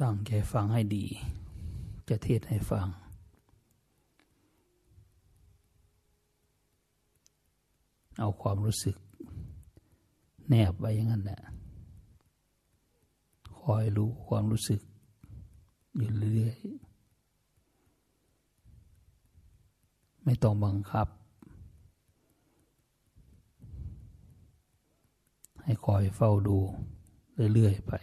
ตั้งใจฟังให้ดี จะเทศให้ฟัง เอาความรู้สึก แนบไว้อย่างนั้นแหละคอยรู้ความรู้สึก อยู่เรื่อย ไม่ต้องบังคับ ให้คอยเฝ้าดูเรื่อยๆไป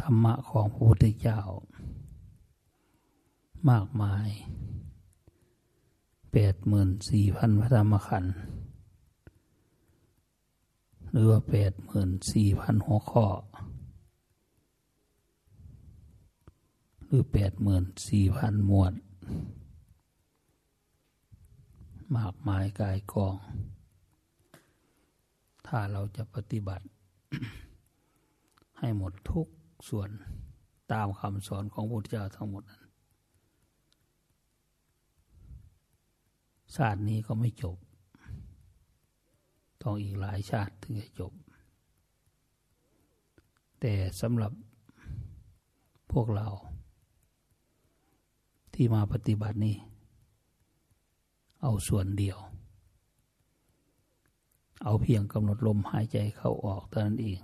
ธรรมะของพระพุทธเจ้ามากมายแปดหมื่นสี่พันพระธรรมขันธ์หรือว่าแปดหมื่นสี่พันหัวข้อ หรือแปดหมื่นสี่พันหมวด มากมายกายกอง ถ้าเราจะปฏิบัติ ให้หมดทุก ส่วนตามคำสอนของพระพุทธเจ้าทั้งหมดนั้นชาตินี้ก็ไม่จบ ต้องอีกหลายชาติถึงจะจบ แต่สำหรับพวกเรา ที่มาปฏิบัตินี้ เอาส่วนเดียว เอาเพียงกำหนดลมหายใจเข้าออกเท่านั้นเอง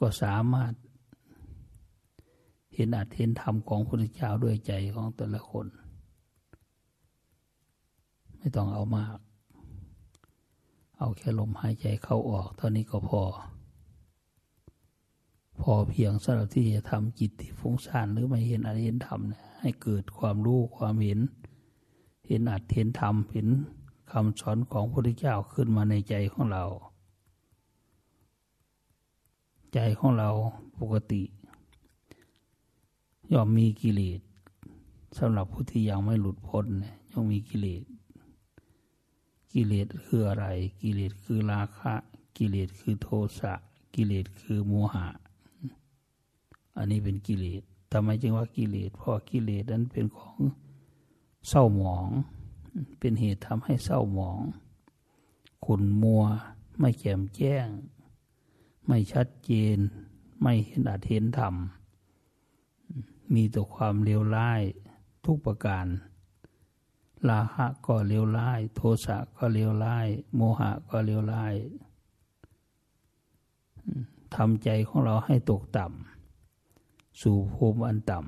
ก็สามารถ เห็นอัตเห็นธรรมของพระพุทธเจ้าด้วยใจของแต่ละคน ไม่ต้องเอามาก เอาแค่ลมหายใจเข้าออก เท่านี้ก็พอ พอเพียงสำหรับที่จะทำจิตที่ฟุ้งซ่านหรือไม่เห็นอัตเห็นธรรมให้เกิดความรู้ความเห็น เห็นอัตเห็นธรรมเห็นคำสอนของพระพุทธเจ้าขึ้นมาในใจของเรา ใจของเราปกติ ย่อมมีกิเลสสำหรับผู้ที่ยังไม่หลุดพ้นยย่อมมีกิเลส กิเลสคืออะไร กิเลสคือราคะ กิเลสคือโทสะ กิเลสคือโมหะ อันนี้เป็นกิเลสทำไมจึงว่ากิเลส เพราะกิเลสนั้นเป็นของเศร้าหมอง เป็นเหตุทำให้เศร้าหมองขุนมัว ไม่แจ่มแจ้ง ไม่ชัดเจน ไม่เห็นอาจเห็นธรรม มีแต่ความเลวร้ายทุกประการลาหะก็เลวร้าย โทสะก็เลวร้าย โมหะก็เลวร้ายทำใจของเราให้ตกต่ำสู่ภูมิอันต่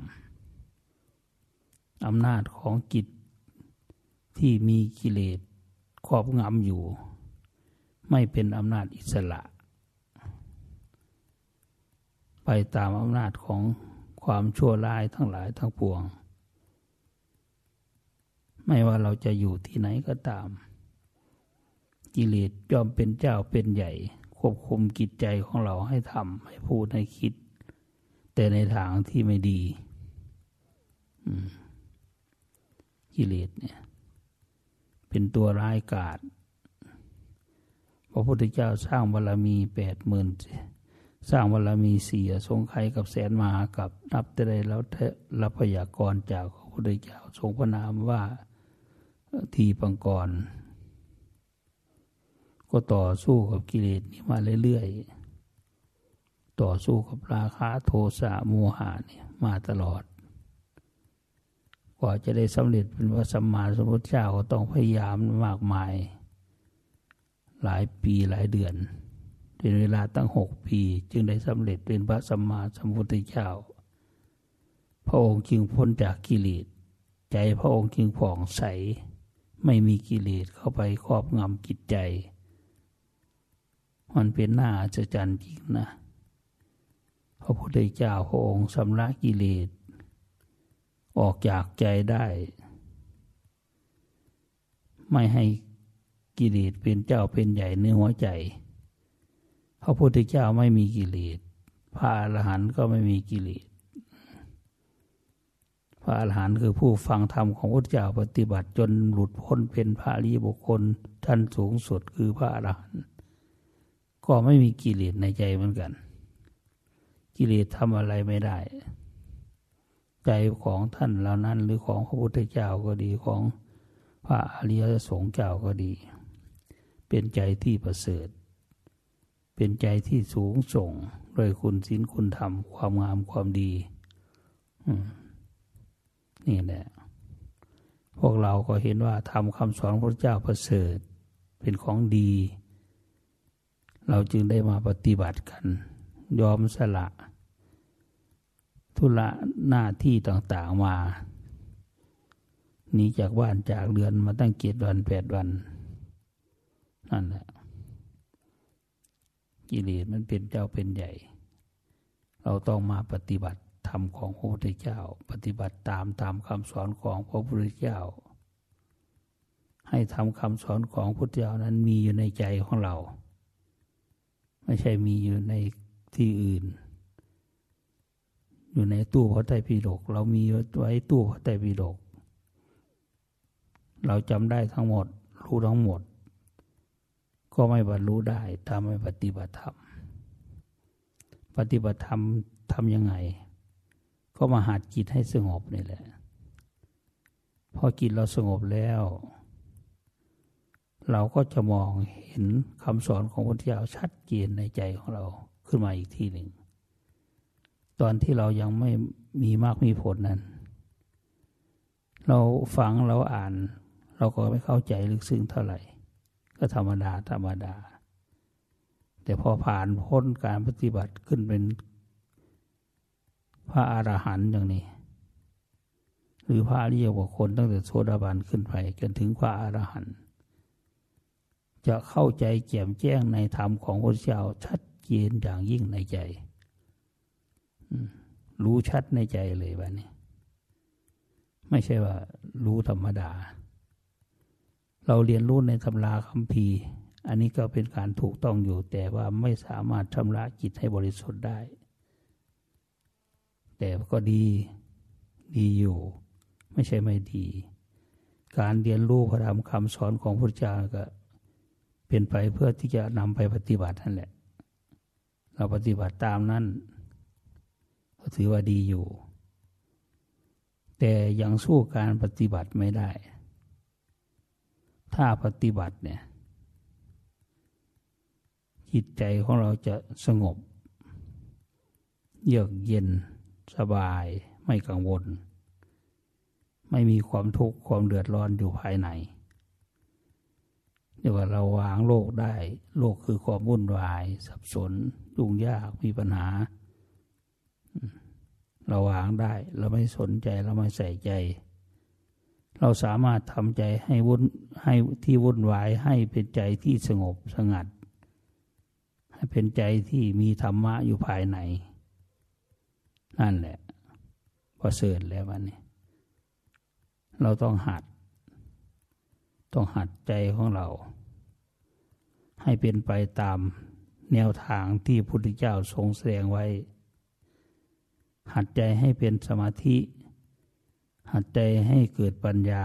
ำอำนาจของจิตที่มีกิเลสครอบงำอยู่ ไม่เป็นอำนาจอิสระ ไปตามอำนาจของความชั่วร้ายทั้งหลายทั้งปวง ไม่ว่าเราจะอยู่ที่ไหนก็ตาม กิเลสยอมเป็นเจ้าเป็นใหญ่ ควบคุมกิจใจของเราให้ทำให้พูดให้คิด แต่ในทางที่ไม่ดีกิเลสเนี่ย เป็นตัวร้ายกาจพระพุทธเจ้าสร้างบารรมีแปดหมื่น สร้างบารมีเสี่ทรงไขกับแสนมากับนับแต่ใดแล้วรับพยากรจากพระพุทธเจ้าทรงพระนามว่าทีปังกร ก็ต่อสู้กับกิเลสนี้มาเรื่อยๆ ต่อสู้กับราคะโทสะโมหะเนี่ยมาตลอด กว่าจะได้สำเร็จเป็นพระสัมมาสัมพุทธเจ้าก็ต้องพยายามมากมาย หลายปีหลายเดือน เป็นเวลาตั้งหกปี จึงได้สำเร็จเป็นพระสัมมาสัมพุทธเจ้า พระองค์จึงพ้นจากกิเลสใจพระองค์จึงผ่องใส ไม่มีกิเลสเข้าไปครอบงำจิตใจ มันเป็นหน้าอัศจรรย์จริงนะ พระพุทธเจ้าพระองค์สำลักกิเลสออกจากใจได้ ไม่ให้กิเลสเป็นเจ้าเป็นใหญ่ในหัวใจ พระพุทธเจ้าไม่มีกิเลส พระอรหันต์ก็ไม่มีกิเลส พระอรหันต์คือผู้ฟังธรรมของพระเจ้าปฏิบัติจนหลุดพ้นเป็นพระรีบุคคลท่านสูงสุดคือพระอรหันต์ก็ไม่มีกิเลสในใจเหมือนกัน กิเลสทำอะไรไม่ได้ ใจของท่านเหล่านั้นหรือของพระพุทธเจ้าก็ดีของพระอริยสงฆ์เจ้าก็ดี เป็นใจที่ประเสริฐ เป็นใจที่สูงส่งโดยคุณศีลคุณธรรม ความงามความดีนี่แหละ พวกเราก็เห็นว่าทำคำสอนพระเจ้าประเสริฐ เป็นของดี เราจึงได้มาปฏิบัติกัน ยอมสละ ธุระหน้าที่ต่างๆมาหนีจากบ้านจากเรือนมาตั้งเกียรติวันแปดวัน นั่นแหละ กิเลสมันเป็นเจ้าเป็นใหญ่ เราต้องมาปฏิบัติธรรมของพระพุทธเจ้า ปฏิบัติตามตามคำสอนของพระพุทธเจ้า ให้ทำคำสอนของพระพุทธเจ้านั้นมีอยู่ในใจของเรา ไม่ใช่มีอยู่ในที่อื่น อยู่ในตู้พระไตรปิฎกเรามีไว้ตู้พระไตรปิฎกเราจำได้ทั้งหมด รู้ทั้งหมด ก็ไม่บรรลุได้ถ้าไม่ปฏิบัติธรรม ปฏิบัติธรรมทำยังไง ก็มาหัดจิตให้สงบนี่แหละ พอจิตเราสงบแล้ว เราก็จะมองเห็นคำสอนของพระพุทธเจ้าชัดเจนในใจของเราขึ้นมาอีกทีหนึ่ง ตอนที่เรายังไม่มีมากมีผลนั้น เราฟังเราอ่าน เราก็ไม่เข้าใจลึกซึ้งเท่าไหร่ ก็ธรรมดา ธรรมดา แต่พอผ่านพ้นการปฏิบัติขึ้นเป็นพระอรหันต์อย่างนี้ หรือพระอริยบุคคลตั้งแต่โสดาบันขึ้นไปจนถึงพระอรหันต์จะเข้าใจแจ่มแจ้งในธรรมของพระเจ้าชัดเจนอย่างยิ่งในใจ รู้ชัดในใจเลยวันนี้ ไม่ใช่ว่ารู้ธรรมดา เราเรียนรู้ในตำราคัมภีร์ อันนี้ก็เป็นการถูกต้องอยู่ แต่ว่าไม่สามารถชำระจิตให้บริสุทธิ์ได้ แต่ก็ดีดีอยู่ ไม่ใช่ไม่ดี การเรียนรู้พระธรรมคำสอนของพระเจ้าก็เป็นไปเพื่อที่จะนำไปปฏิบัตินั่นแหละ เราปฏิบัติตามนั้นก็ถือว่าดีอยู่ แต่ยังสู้การปฏิบัติไม่ได้ ถ้าปฏิบัติเนี่ย จิตใจของเราจะสงบ เยือกเย็นสบายไม่กังวล ไม่มีความทุกข์ความเดือดร้อนอยู่ภายในเรียกว่าเราวางโลกได้ โลกคือความวุ่นวาย สับสนยุ่งยากมีปัญหา เราวางได้ เราไม่สนใจเราไม่ใส่ใจ เราสามารถทำใจให้วุ่นให้ที่วุ่นวายให้เป็นใจที่สงบสงัด ให้เป็นใจที่มีธรรมะอยู่ภายใน นั่นแหละประเสริฐแล้ววันนี้ เราต้องหัด ต้องหัดใจของเรา ให้เป็นไปตามแนวทางที่พุทธเจ้าทรงแสดงไว้ หัดใจให้เป็นสมาธิ หัดใจให้เกิดปัญญา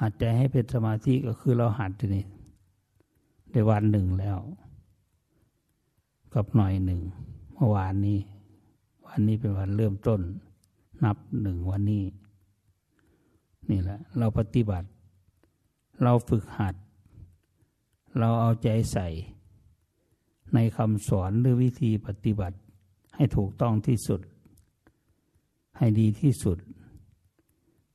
หัดใจให้เป็นสมาธิก็คือเราหัดนี่ในวันหนึ่งแล้ว กับหน่อยหนึ่งเมื่อวานนี้ วันนี้เป็นวันเริ่มต้น นับหนึ่งวันนี้ นี่แหละ เราปฏิบัติ เราฝึกหัด เราเอาใจใส่ ในคำสอนหรือวิธีปฏิบัติให้ถูกต้องที่สุด ให้ดีที่สุด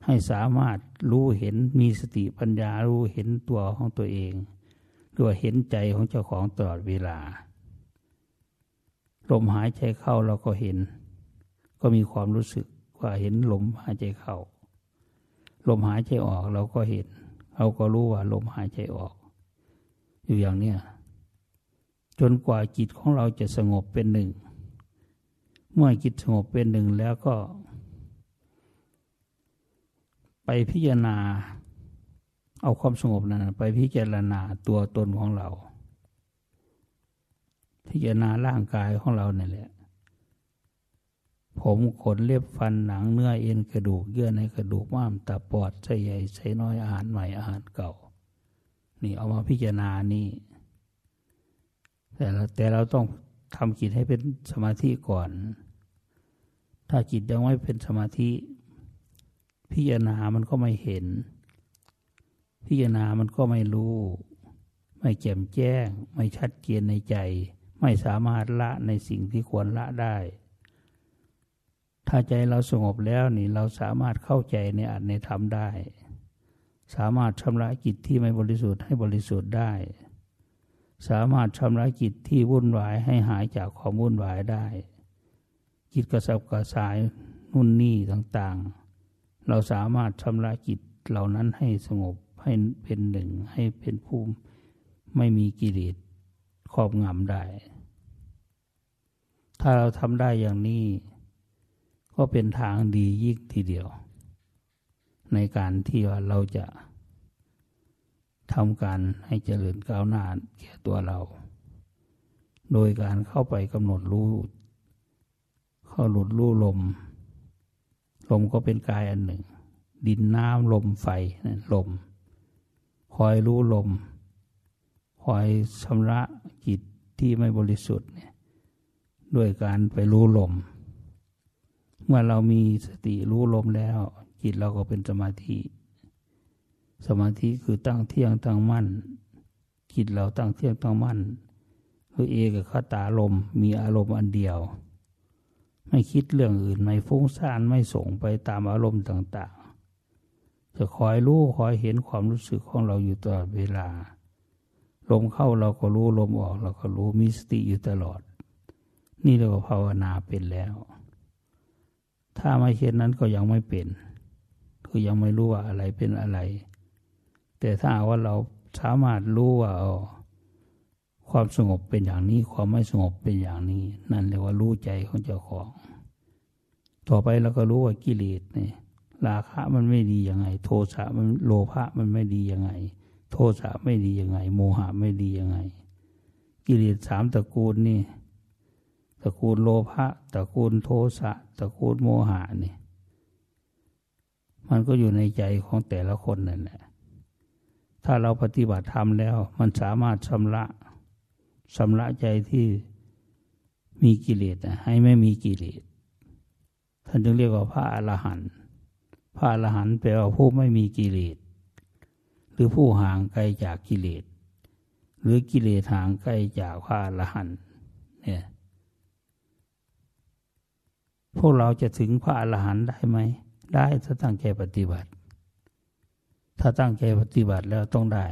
ให้สามารถรู้เห็นมีสติปัญญารู้เห็นตัวของตัวเองด้วเห็นใจของเจ้าของตลอดเวลา ลมหายใจเข้าเราก็เห็น ก็มีความรู้สึกว่าเห็นลมหายใจเข้า ลมหายใจออกเราก็เห็น เราก็รู้ว่าลมหายใจออก อยู่อย่างเนี้ยจนกว่าจิตของเราจะสงบเป็นหนึ่ง เมื่อจิตสงบเป็นหนึ่งแล้วก็ ไปพิจารณา เอาความสงบนั้นไปพิจารณาตัวตนของเรา พิจารณาร่างกายของเราเนี่ยแหละ ผมขนเล็บฟันหนังเนื้อเอ็นกระดูกเยื่อในกระดูกม้ามตับปอดไส้ใหญ่ไส้น้อยอาหารใหม่อาหารเก่า นี่เอามาพิจารณานี่แต่เราแต่เราต้องทำจิตให้เป็นสมาธิก่อน ถ้าจิตยังไม่เป็นสมาธิ พิจารณามันก็ไม่เห็น พิจารณามันก็ไม่รู้ ไม่แจ่มแจ้ง ไม่ชัดเจนในใจ ไม่สามารถละในสิ่งที่ควรละได้ ถ้าใจเราสงบแล้วนี่เราสามารถเข้าใจในอัตในธรรมได้ สามารถชำระจิตที่ไม่บริสุทธิ์ให้บริสุทธิ์ได้ สามารถชำระจิตที่วุ่นวายให้หายจากความวุ่นวายได้จิตกระสับกระสายนุ่นนี่ต่างๆ เราสามารถชำระจิตเหล่านั้นให้สงบให้เป็นหนึ่งให้เป็นภูมิไม่มีกิเลสครอบงำได้ ถ้าเราทำได้อย่างนี้ ก็เป็นทางดียิ่งทีเดียว ในการที่ว่าเราจะทำการให้เจริญก้าวหน้าแก่ตัวเรา โดยการเข้าไปกำหนดรู้ เข้าหลุดรู้ลม ลมก็เป็นกายอันหนึ่ง ดินน้ำลมไฟนั่นลม คอยรู้ลม คอยชำระจิตที่ไม่บริสุทธิ์เนี่ยด้วยการไปรู้ลม เมื่อเรามีสติรู้ลมแล้ว จิตเราก็เป็นสมาธิ สมาธิคือตั้งเที่ยงตั้งมั่น จิตเราตั้งเที่ยงตั้งมั่นคือเอกคตาลมมีอารมณ์อันเดียว ไม่คิดเรื่องอื่น ไม่ฟุ้งซ่านไม่ส่งไปตามอารมณ์ต่างๆ จะคอยรู้คอยเห็นความรู้สึกของเราอยู่ตลอดเวลา ลมเข้าเราก็รู้ลมออกเราก็รู้มีสติอยู่ตลอด นี่เราก็ภาวนาเป็นแล้ว ถ้าไม่เช่นนั้นก็ยังไม่เป็น คือยังไม่รู้ว่าอะไรเป็นอะไร แต่ถ้าว่าเราสามารถรู้ว่าอ๋อความสงบเป็นอย่างนี้ ความไม่สงบเป็นอย่างนี้ นั่นเรียกว่ารู้ใจของเจ้าของ ต่อไปเราก็รู้ว่ากิเลสเนี่ยราคะมันไม่ดียังไง โทสะมันโลภะมันไม่ดียังไง โทสะไม่ดียังไง โมหะไม่ดียังไง กิเลสสามตระกูลนี่ตระกูลโลภะตระกูลโทสะตระกูลโมหะนี่มันก็อยู่ในใจของแต่ละคนนั่นแหละถ้าเราปฏิบัติธรรมแล้ว มันสามารถชำระชำระใจที่มีกิเลสให้ไม่มีกิเลส ท่านจึงเรียกว่าพระอรหันต์พระอรหันต์แปลว่าผู้ไม่มีกิเลสหรือผู้ห่างไกลจากกิเลสหรือกิเลสห่างไกลจากพระอรหันต์เนี่ยพวกเราจะถึงพระอรหันต์ได้ไหม ได้ถ้าตั้งใจปฏิบัติ ถ้าตั้งใจปฏิบัติแล้วต้องได้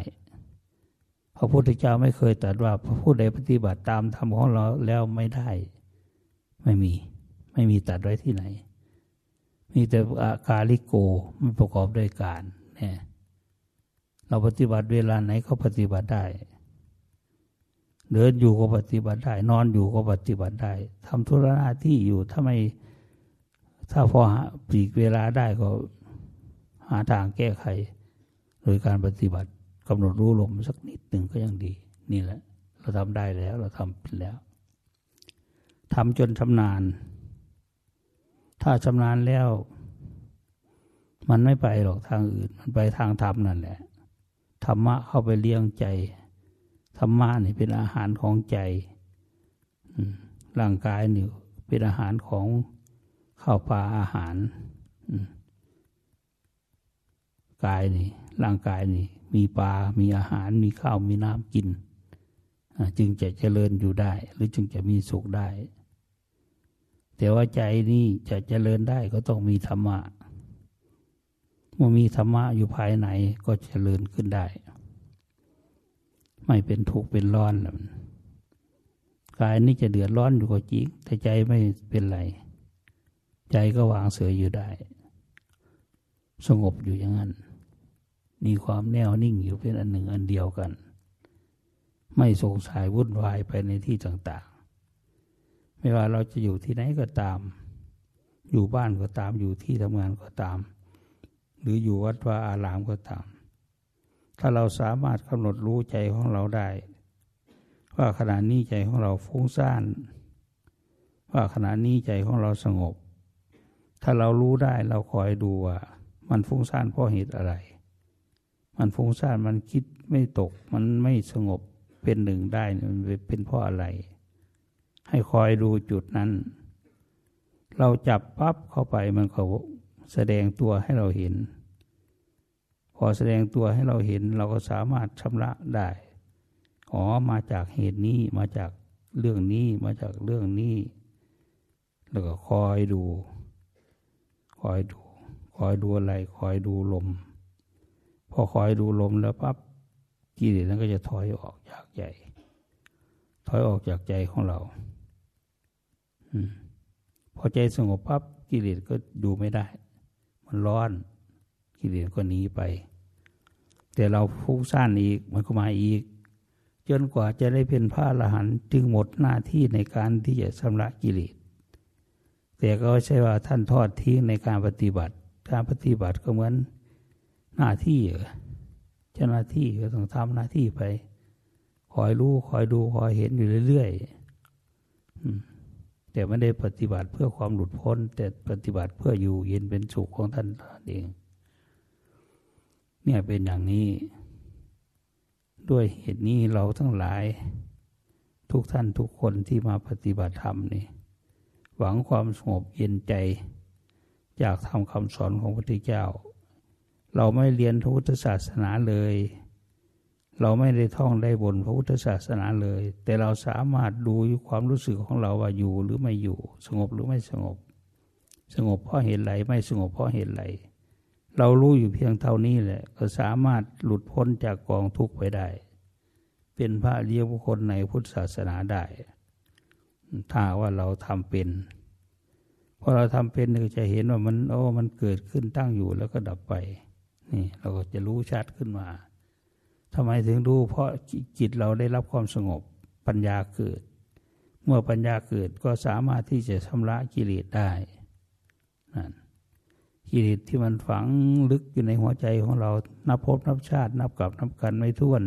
พระพุทธเจ้าไม่เคยตรัสว่าพระผู้ใดปฏิบัติตามธรรมของเราแล้วไม่ได้ ไม่มี ไม่มีตัดไว้ที่ไหน มีแต่อาการลิโกไม่ประกอบด้วยการเนี่ยเราปฏิบัติเวลาไหนก็ปฏิบัติได้ เดินอยู่ก็ปฏิบัติได้ นอนอยู่ก็ปฏิบัติได้ทำธุระหน้าที่อยู่ถ้าไม่ถ้าพอปลีกเวลาได้ก็หาทางแก้ไข โดยการปฏิบัติกำหนดรู้ลมสักนิดหนึ่งก็ยังดี นี่แหละ เราทำได้แล้ว เราทำเป็นแล้วทำจนชำนาญ ถ้าชำนาญแล้ว มันไม่ไปหรอกทางอื่น มันไปทางธรรมนั่นแหละ ธรรมะเข้าไปเลี้ยงใจ ธรรมะนี่เป็นอาหารของใจร่างกายนี่เป็นอาหารของข้าวปลาอาหารกายนี่ร่างกายนี่ มีปลา มีอาหาร มีข้าว มีน้ำกิน จึงจะเจริญอยู่ได้ หรือจึงจะมีสุขได้ แต่ว่าใจนี่จะเจริญได้ก็ต้องมีธรรมะเมื่อมีธรรมะอยู่ภายในก็เจริญขึ้นได้ ไม่เป็นทุกข์เป็นร้อนกายนี่จะเดือดร้อนอยู่ก็จริง แต่ใจไม่เป็นไร ใจก็วางเสืออยู่ได้ สงบอยู่อย่างนั้น มีความแน่วนิ่งอยู่เป็นอันหนึ่งอันเดียวกัน ไม่สงสัยวุ่นวายไปในที่ต่าง ไม่ว่าเราจะอยู่ที่ไหนก็ตาม อยู่บ้านก็ตาม อยู่ที่ทำงานก็ตาม หรืออยู่วัดวาอารามก็ตาม ถ้าเราสามารถกำหนดรู้ใจของเราได้ ว่าขณะนี้ใจของเราฟุ้งซ่าน ว่าขณะนี้ใจของเราสงบ ถ้าเรารู้ได้เราคอยดูว่า มันฟุ้งซ่านเพราะเหตุอะไร มันฟุ้งซ่านมันคิดไม่ตก มันไม่สงบเป็นหนึ่งได้มันเป็นเพราะอะไร ให้คอยดูจุดนั้น เราจับปั๊บเข้าไปมันก็แสดงตัวให้เราเห็น พอแสดงตัวให้เราเห็นเราก็สามารถชำระได้ อ๋อมาจากเหตุนี้มาจากเรื่องนี้มาจากเรื่องนี้ แล้วก็คอยดู คอยดู คอยดูอะไร คอยดูลม พอคอยดูลมแล้วปั๊บกิเลสนั้นก็จะถอยออกจากใจ ถอยออกจากใจของเรา พอใจสงบปั๊บกิเลสก็ดูไม่ได้ มันร้อน กิเลสก็หนีไป แต่เราฟุ้งซ่านอีกมันก็มาอีก จนกว่าจะได้เป็นพระอรหันต์จึงหมดหน้าที่ในการที่จะชำระกิเลสแต่ก็ใช่ว่าท่านทอดทิ้งในการปฏิบัติ การปฏิบัติก็เหมือนหน้าที่เจ้าหน้าที่ก็ต้องทำหน้าที่ไป คอยรู้คอยดูคอยเห็นอยู่เรื่อยๆ แต่ไม่ได้ปฏิบัติเพื่อความหลุดพ้น แต่ปฏิบัติเพื่ออยู่เย็นเป็นสุขของท่านเอง เนี่ยเป็นอย่างนี้ ด้วยเหตุนี้เราทั้งหลาย ทุกท่านทุกคนที่มาปฏิบัติธรรมนี่หวังความสงบเย็นใจ จากทำคำสอนของพระพุทธเจ้า เราไม่เรียนพระพุทธศาสนาเลย เราไม่ได้ท่องได้บนพระพุทธศาสนาเลย แต่เราสามารถดูความรู้สึกของเราว่าอยู่หรือไม่อยู่ สงบหรือไม่สงบ สงบเพราะเหตุไรไม่สงบเพราะเหตุไรเรารู้อยู่เพียงเท่านี้แหละ ก็สามารถหลุดพ้นจากกองทุกข์ไปได้ เป็นพระเรียบุคคลในพุทธศาสนาได้ ถ้าว่าเราทำเป็นพอเราทำเป็นเราจะเห็นว่ามันโอ้มันเกิดขึ้นตั้งอยู่แล้วก็ดับไป นี่เราก็จะรู้ชัดขึ้นมา ทำไมถึงรู้เพราะจิตเราได้รับความสงบปัญญาเกิด เมื่อปัญญาเกิดก็สามารถที่จะชำระกิเลสได้นั่นกิเลสที่มันฝังลึกอยู่ในหัวใจของเรานับพบนับชาติ นับกับนับกันไม่ท้วน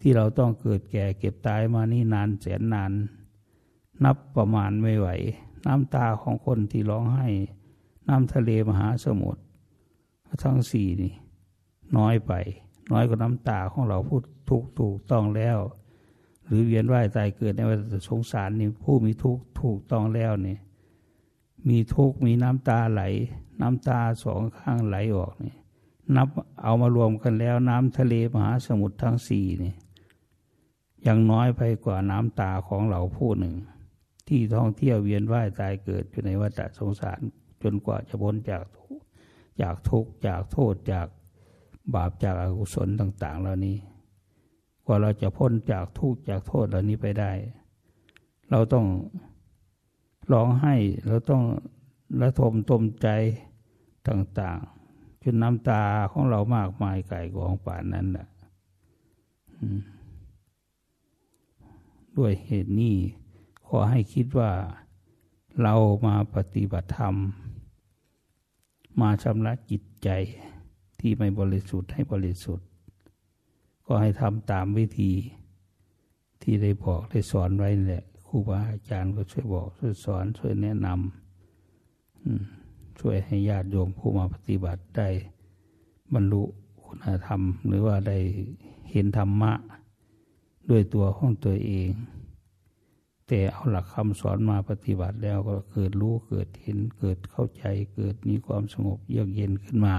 ที่เราต้องเกิดแก่เก็บตายมานี่นานแสนนาน นับประมาณไม่ไหว น้ำตาของคนที่ร้องไห้ น้ำทะเลมหาสมุทรทั้งสี่นี่ น้อยไป น้อยกว่าน้ำตาของเราพูดถูกถูกต้องแล้ว หรือเวียนว่ายตายเกิดในวัฏสงสารนี่ผู้มีทุกถูกต้องแล้วนี่มีทุกมีน้ำตาไหล น้ำตาสองข้างไหลออกนี่นับเอามารวมกันแล้ว น้ำทะเลมหาสมุทรทั้งสี่นี่ยังน้อยไปกว่าน้ำตาของเราผู้หนึ่ง ที่ท่องเที่ยวเวียนว่ายตายเกิดอยู่ในวัฏสงสาร จนกว่าจะพ้นจากทุกจากทุกจากโทษจาก บาปจากอากุศลต่าง ๆ เหล่านี้ กว่าเราจะพ้นจากทุกข์จากโทษเหล่านี้ไปได้ เราต้องร้องไห้เราต้องระทมตมใจต่าง ๆ จนน้ำตาของเรามากมายไก่กองป่านนั้นแหละด้วยเหตุนี้ขอให้คิดว่าเรามาปฏิบัติธรรม มาชำระจิตใจ ที่ไม่บริสุทธิ์ให้บริสุทธิ์ ก็ให้ทำตามวิธีที่ได้บอกได้สอนไว้แหละครูบาอาจารย์ก็ช่วยบอกช่วยสอนช่วยแนะนำช่วยให้ญาติโยมผู้มาปฏิบัติได้บรรลุคุณธรรม หรือว่าได้เห็นธรรมะ ด้วยตัวของตัวเอง แต่เอาหลักคำสอนมาปฏิบัติแล้วก็เกิดรู้เกิดเห็นเกิดเข้าใจ เกิดมีความสงบเยือกเย็นขึ้นมา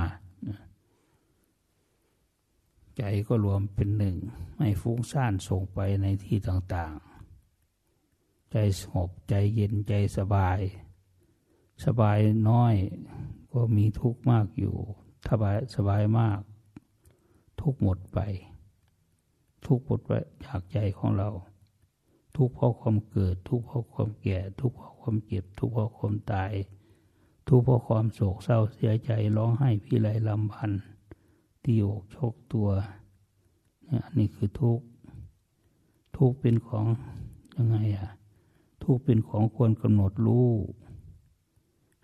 ใจก็รวมเป็นหนึ่ง ไม่ฟุ้งซ่านส่งไปในที่ต่างๆ ใจสงบใจเย็นใจสบาย สบายน้อยก็มีทุกข์มากอยู่ถ้าบายสบายมาก ทุกหมดไป ทุกหมดไปจากใจของเรา ทุกเพราะความเกิด ทุกเพราะความแก่ ทุกเพราะความเจ็บ ทุกเพราะความตาย ทุกเพราะความโศกเศร้าเสียใจร้องไห้พี่ไรลำพัน ตีอกชกตัวเนี่ยนี่คือทุกทุกเป็นของยังไงอะทุกเป็นของควรกำหนดรู้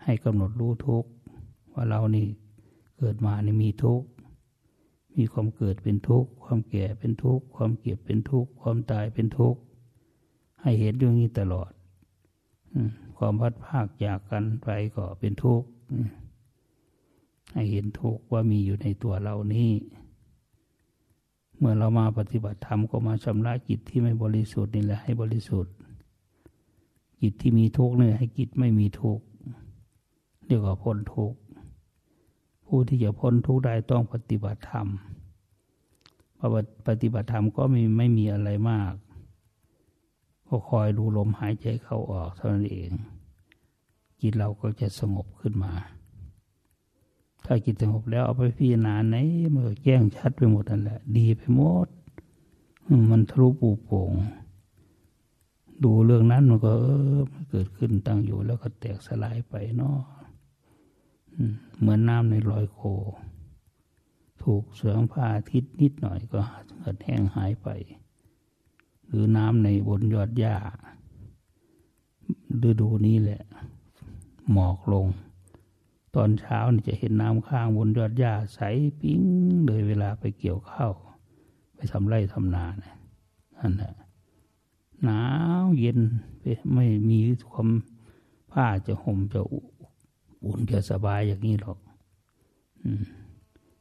ให้กำหนดรู้ทุกว่าเรานี่เกิดมานี่มีทุกมีความเกิดเป็นทุกข์ความแก่เป็นทุกข์ความเก็บเป็นทุกข์ความตายเป็นทุกข์ให้เห็นอย่างนี้ตลอดความพัดภาคจากกันไปก็เป็นทุกข์ ให้เห็นทุกข์ว่ามีอยู่ในตัวเรานี้ เมื่อเรามาปฏิบัติธรรมก็มาชำระจิตที่ไม่บริสุทธิ์นี่แหละให้บริสุทธิ์ จิตที่มีทุกข์เนี่ยให้จิตไม่มีทุกข์เรียกว่าพ้นทุกข์ผู้ที่จะพ้นทุกข์ได้ต้องปฏิบัติธรรมปฏิบัติธรรมก็ไม่ไม่มีอะไรมากก็คอยดูลมหายใจเข้าออกเท่านั้นเอง จิตเราก็จะสงบขึ้นมา ถ้าจิตสงบแล้วเอาไปพิจารณาไหนมันก็แจ้งชัดไปหมดนั่นแหละ ดีไปหมด มันทะลุปูโป่ง ดูเรื่องนั้นมันก็ เออเกิดขึ้นตั้งอยู่แล้วก็แตกสลายไปเนาะเหมือนน้ำในลอยโค ถูกเสืองผ้าทิศนิดหน่อยก็เกิดแห้งหายไป หรือน้ำในบนยอดหญ้าฤดูนี้แหละ หมอกลง ตอนเช้านี่จะเห็นน้ำข้างบนยอดหญ้าใสปิ้งเลยเวลาไปเกี่ยวข้าวไปทำไร่ทำนาเนี่ยนั่นแหละหนาวเย็นไม่มีความผ้าจะห่มจะอุ่นจะสบายอย่างนี้หรอก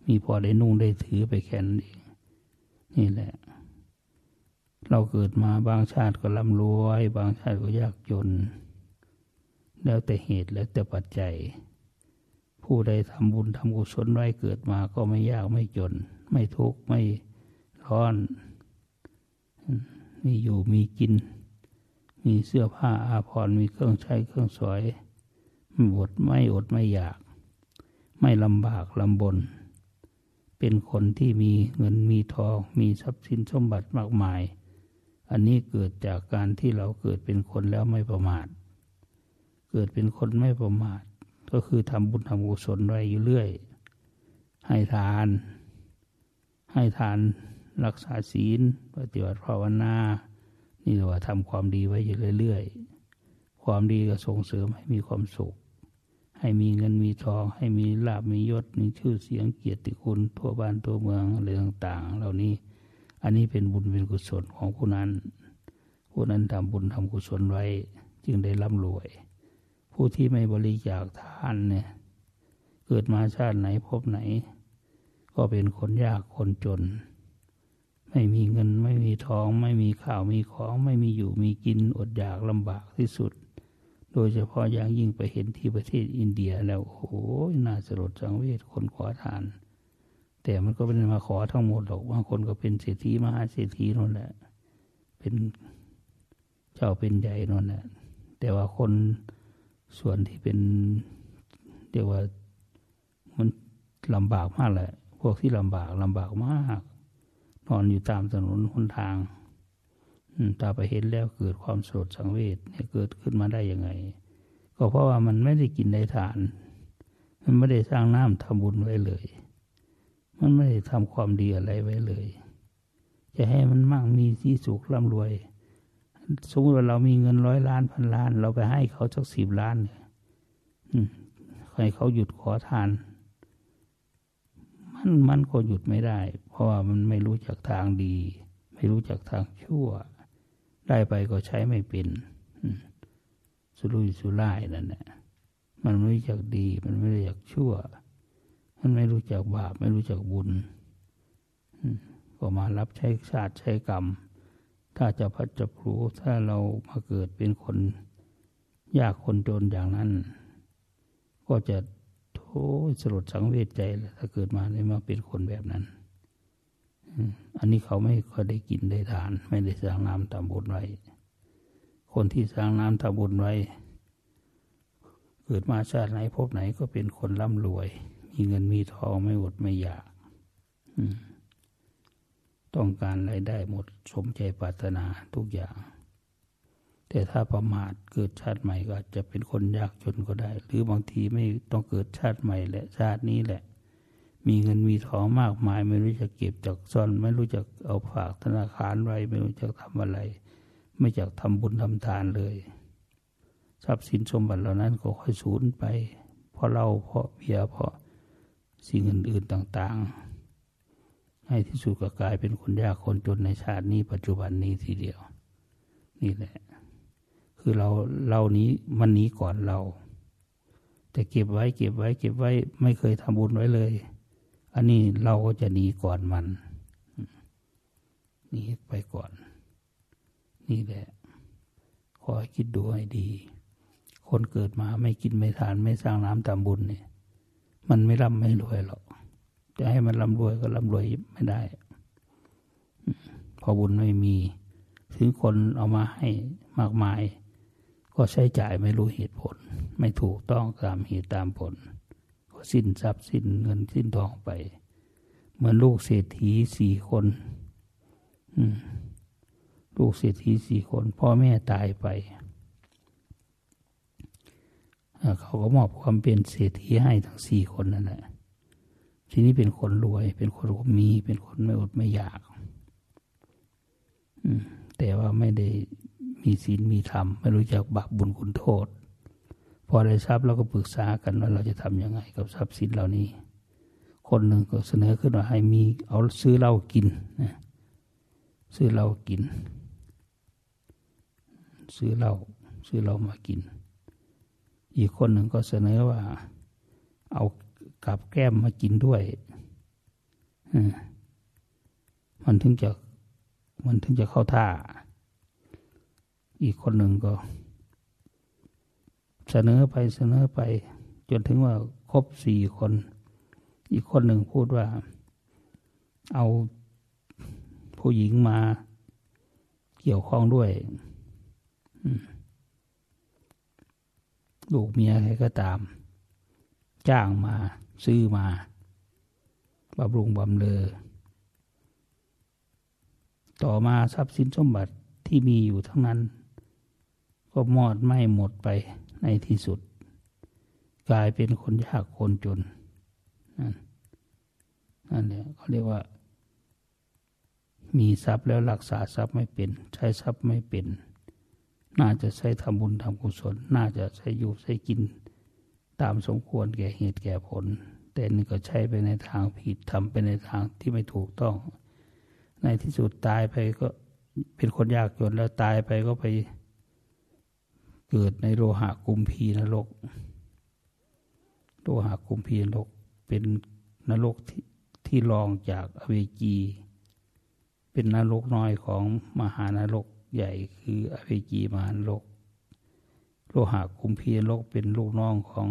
มีพอได้นุ่งได้ถือไปแค่นั้นเองนี่แหละ เราเกิดมาบางชาติก็ร่ำรวย บางชาติก็ยากจน แล้วแต่เหตุแล้วแต่ปัจจัย ผู้ใดทำบุญทำกุศลไว้เกิดมาก็ไม่ยากไม่จน ไม่ทุกข์ไม่ร้อน มีอยู่มีกิน มีเสื้อผ้าอาภรณ์มีเครื่องใช้เครื่องสวยไม่อดไม่อดไม่อยาก ไม่ลำบากลำบน เป็นคนที่มีเงินมีทอง มีทรัพย์สินสมบัติมากมาย อันนี้เกิดจากการที่เราเกิดเป็นคนแล้วไม่ประมาท เกิดเป็นคนไม่ประมาท ก็คือทำบุญทำกุศลไว้อยู่เรื่อย ให้ทาน ให้ทานรักษาศีล ปฏิบัติภาวนา นี่เรียกว่าทำความดีไว้อยู่เรื่อยๆ ความดีก็ส่งเสริมให้มีความสุข ให้มีเงินมีทอง ให้มีลาบมียศ มีชื่อเสียงเกียรติคุณทั่วบ้านทั่วเมืองอะไรต่าง ๆ เหล่านี้ อันนี้เป็นบุญเป็นกุศลของผู้นั้น ผู้นั้นทำบุญทำกุศลไว้จึงได้ร่ำรวย ผู้ที่ไม่บริจาคทานเนี่ย เกิดมาชาติไหนพบไหน ก็เป็นคนยากคนจน ไม่มีเงินไม่มีทอง ไม่มีข้าวมีของไม่มีอยู่มีกินอดอยากลำบากที่สุด โดยเฉพาะอย่างยิ่งไปเห็นที่ประเทศอินเดียแล้วโอ้ยน่าสลดสังเวชคนขอทาน แต่มันก็เป็นมาขอทั้งหมดหรอกบางคนก็เป็นเศรษฐีมหาเศรษฐีนั่นแหละ เป็นเจ้าเป็นใหญ่นั่นแหละแต่ว่าคน ส่วนที่เป็นเรียกว่ามันลำบากมากแหละ พวกที่ลำบากลำบากมาก นอนอยู่ตามถนนหนทางตาไปเห็นแล้วเกิดความโสดสังเวชเนี่ยเกิดขึ้นมาได้ยังไง ก็เพราะว่ามันไม่ได้กินได้ทาน มันไม่ได้สร้างน้ำทำบุญไว้เลย มันไม่ได้ทำความดีอะไรไว้เลย จะให้มันมั่งมีที่สุขร่ำรวย สมมติว่าเรามีเงินร้อยล้านพันล้าน เราไปให้เขาสักสิบล้านเนี่ยให้เขาหยุดขอทาน มันมันก็หยุดไม่ได้ เพราะว่ามันไม่รู้จักทางดี ไม่รู้จักทางชั่ว ได้ไปก็ใช้ไม่เป็นสุรุ่ยสุร่ายนั่นแหละมันไม่รู้จักดี มันไม่รู้จักชั่ว มันไม่รู้จักบาป ไม่รู้จักบุญก็มารับใช้ชาติใช้กรรม ถ้าจะพัดจะพลูถ้าเรามาเกิดเป็นคน ยากคนจนอย่างนั้น ก็จะโทษสลดสังเวชใจถ้าเกิดมาได้มาเป็นคนแบบนั้นอันนี้เขาไม่ค่อยได้กินได้ทาน ไม่ได้สร้างน้ำทำบุญไว้ คนที่สร้างน้ำทำบุญไว้ เกิดมาชาติไหนพบไหนก็เป็นคนร่ำรวย มีเงินมีทองไม่อดไม่อยาก ต้องการรายได้หมดสมใจปรารถนาทุกอย่าง แต่ถ้าประมาทเกิดชาติใหม่ก็จะเป็นคนยากจนก็ได้ หรือบางทีไม่ต้องเกิดชาติใหม่แหละชาตินี้แหละ มีเงินมีทองมากมาย ไม่รู้จะเก็บจากซ่อน ไม่รู้จะเอาฝากธนาคารไว้ไม่รู้จะทำอะไร ไม่จักทำบุญทำทานเลย ทรัพย์สินสมบัติเหล่านั้นก็ค่อยสูญไป เพราะเราเพราะเบียเพราะสิ่งอื่นๆต่าง ๆ ให้ที่สุดก็กลายเป็นคนยากคนจนในชาตินี้ปัจจุบันนี้ทีเดียว นี่แหละ คือเราเรานี้มันนี้ก่อนเรา แต่เก็บไว้เก็บไว้ เก็บไว้ไม่เคยทำบุญไว้เลย อันนี้เราก็จะหนีก่อนมันหนีไปก่อน นี่แหละขอให้คิดดูให้ดี คนเกิดมาไม่กินไม่ทานไม่สร้างน้ำทำบุญเนี่ย มันไม่ร่ำไม่รวยหรอก จะให้มันร่ำรวยก็ร่ำรวยไม่ได้ พอบุญไม่มี ถึงคนเอามาให้มากมาย ก็ใช้จ่ายไม่รู้เหตุผล ไม่ถูกต้องตามเหตุตามผล ก็สิ้นทรัพย์สิ้นเงินสิ้นทองไป เหมือนลูกเศรษฐีสี่คนลูกเศรษฐีสี่คน พ่อแม่ตายไปเขาก็มอบความเป็นเศรษฐีให้ทั้งสี่คนนั่นแหละ ทีนี้เป็นคนรวย เป็นคนมีเป็นคนไม่อดไม่อยากแต่ว่าไม่ได้มีศีลมีธรรม ไม่รู้จักบาปบุญคุณโทษ พอได้ทรัพย์เราก็ปรึกษากันว่าเราจะทำยังไงกับทรัพย์สินเหล่านี้ คนหนึ่งก็เสนอขึ้นว่าให้มีเอาซื้อเหล้ากินนะซื้อเหล้ากิน ซื้อเหล้าซื้อเหล้ามากิน อีกคนหนึ่งก็เสนอว่า เอา กับแก้มมากินด้วยมันถึงจะมันถึงจะเข้าท่า อีกคนหนึ่งก็ เสนอไปเสนอไป จนถึงว่าครบสี่คน อีกคนหนึ่งพูดว่า เอาผู้หญิงมาเกี่ยวข้องด้วยลูกเมียใครก็ตาม จ้างมา ซื้อมาบำรุงบำเลอ ต่อมาทรัพย์สินสมบัติที่มีอยู่ทั้งนั้น ก็มอดไหม้หมดไปในที่สุด กลายเป็นคนยากคนจน นั่นนั่นแหละเขาเรียกว่า มีทรัพย์แล้วรักษาทรัพย์ไม่เป็น ใช้ทรัพย์ไม่เป็น น่าจะใช้ทำบุญทำกุศล น่าจะใช้อยู่ใช้กิน ตามสมควรแก่เหตุแก่ผล แต่นี่ก็ใช้ไปในทางผิดทำไปในทางที่ไม่ถูกต้อง ในที่สุดตายไปก็เป็นคนยากจนแล้วตายไปก็ไปเกิดในโลหะกุมพีนรก โลหะกุมพีนรกเป็นนรกที่ที่รองจากอเวจี เป็นนรกน้อยของมหานรกใหญ่คืออเวจีมหานรก โลหะกุมพีนรกเป็นลูกน้องของ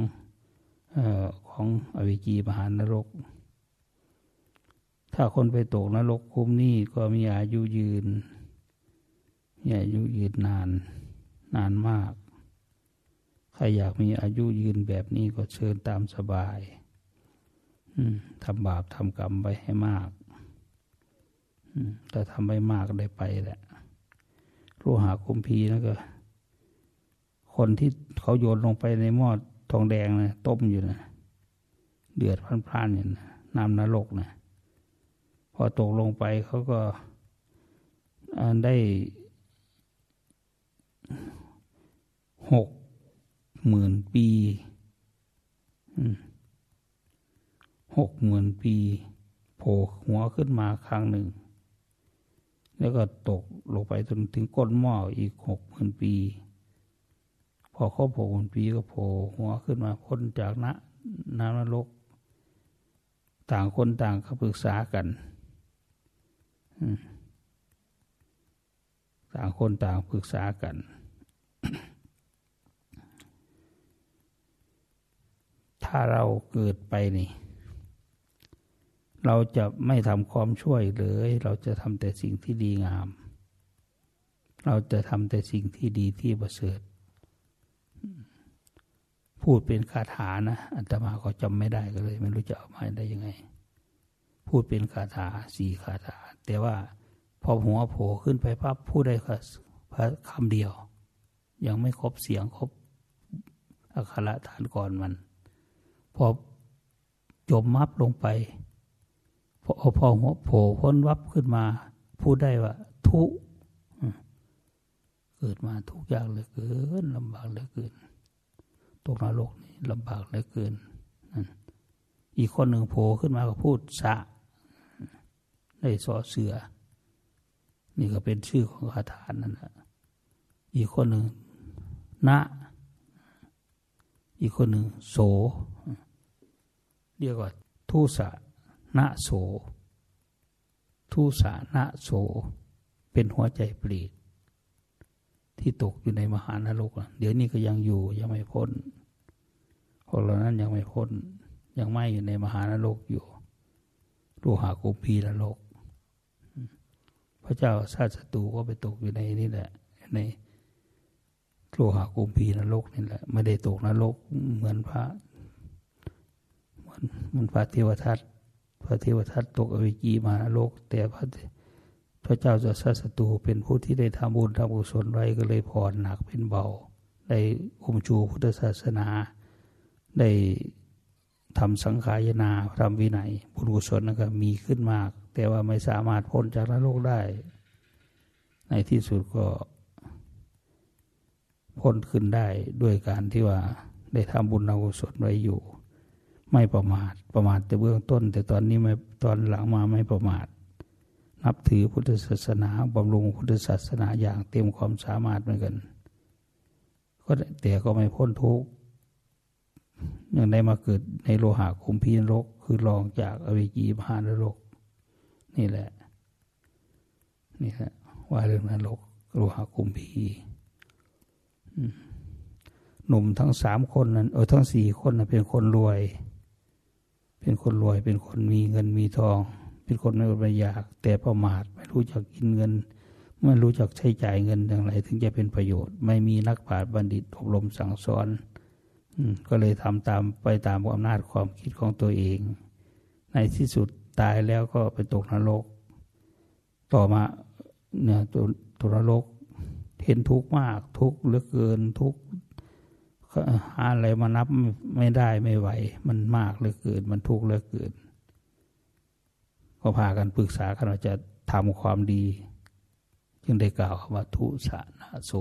ของอเวจีมหานรก ถ้าคนไปตกนรกคุ้มนี่ก็มีอายุยืนมีอายุยืนนาน นานมาก ใครอยากมีอายุยืนแบบนี้ก็เชิญตามสบายทำบาปทำกรรมไปให้มากแต่ทำไม่มากได้ไปแหละรู้หาคุมพีนั่นก็ คนที่เขาโยนลงไปในหม้อทองแดงนะต้มอยู่นะ เดือดพล่านๆอยู่นะน้ำนรกนะพอตกลงไปเขาก็ได้หกหมื่นปีหกหมื่นปีโผล่หัวขึ้นมาครั้งหนึ่ง แล้วก็ตกลงไปจนถึงก้นหม้ออีกหกหมื่นปี พอเขาโผล่หมื่นปีก็โผล่หัวขึ้นมาพ้นจากน้ำน้ำนรก ต่างคนต่างเขาปรึกษากันต่างคนต่างปรึกษากัน ถ้าเราเกิดไปนี่ เราจะไม่ทำความช่วยเลย เราจะทำแต่สิ่งที่ดีงาม เราจะทำแต่สิ่งที่ดีที่ประเสริฐ พูดเป็นคาถานะอัตมาก็จำไม่ได้ก็เลย ไม่รู้จะเอามาได้ยังไง พูดเป็นคาถาสี่คาถา แต่ว่าพอหัวโผล่ขึ้นไปปั๊บพูดได้แค่คำเดียว ยังไม่ครบเสียงครบอักขระฐานก่อนมัน พอจมมับลงไป พอพอหัวโผล่พ้นวับขึ้นมา พูดได้ว่า ทุเกิดมาทุกอย่างเหลือเกินลำบากเหลือเกิน ตกนรกนี่ลำบากเหลือเกินอีกคนหนึ่งโผล่ขึ้นมาก็พูดสะได้สอเสือ นี่ก็เป็นชื่อของคาถานั่นแหละอีกคนหนึ่งณอีกคนหนึ่งโส เรียกว่าทุสะณโสทุสะณโส เป็นหัวใจปลีด ที่ตกอยู่ในมหานรกเดี๋ยวนี้ก็ยังอยู่ยังไม่พ้นพวกเรานั้นยังไม่พ้น ยังไหมอยู่ในมหานรกอยู่โลหะกุปีนรก พระเจ้าชาติศัตรูก็ไปตกอยู่ในนี่แหละ ในโลหะกุปีนรกนี่แหละไม่ได้ตกนรกเหมือนพระเหมือนมันพระเทวทัตพระเทวทัตตกอวิจีมานรกแต่พระ พระเจ้าจะชาติศัตรูเป็นผู้ที่ได้ทำบุญทำกุศลไว้ก็เลยผ่อนหนักเป็นเบา ได้อมชูพุทธศาสนา ได้ทำสังขายนาทำวินัยบุญกุศลนั่นก็มีขึ้นมาก แต่ว่าไม่สามารถพ้นจากนรกได้ ในที่สุดก็พ้นขึ้นได้ด้วยการที่ว่าได้ทำบุญทำกุศลไว้อยู่ ไม่ประมาทประมาทแต่เบื้องต้น แต่ตอนนี้ไม่ตอนหลังมาไม่ประมาท นับถือพุทธศาสนาบำรุงพุทธศาสนาอย่างเต็มความสามารถเหมือนกัน ก็แต่ก็ไม่พ้นทุกข์ยังได้มาเกิดในโลหะคุมพีนรก คือรองจากอเวจีพานรก นี่แหละ นี่แหละว่าเรื่องนรกโลหะคุมพีหนุ่มทั้งสามคนนั้นเออทั้งสี่คนนั้นเป็นคนรวย เป็นคนรวยเป็นคนมีเงินมีทอง เป็นคนไม่อดไม่อยาก แต่ประมาทไม่รู้จักกินเงินไม่รู้จักใช้จ่ายเงินอย่างไร ถึงจะเป็นประโยชน์ ไม่มีนักปราชญ์บัณฑิตอบรมสั่งสอนก็เลยทำตามไปตามอำนาจความคิดของตัวเอง ในที่สุดตายแล้วก็ไปตกนรก ต่อมาเนี่ยตัวตัวนรกเห็นทุกข์มากทุกข์เหลือเกินทุกข์หาอะไรมานับไม่ได้ไม่ไหว มันมากเหลือเกิน มันทุกข์เหลือเกิน ก็พากันปรึกษากันว่าจะทำความดี จึงได้กล่าวว่าทุสานาโส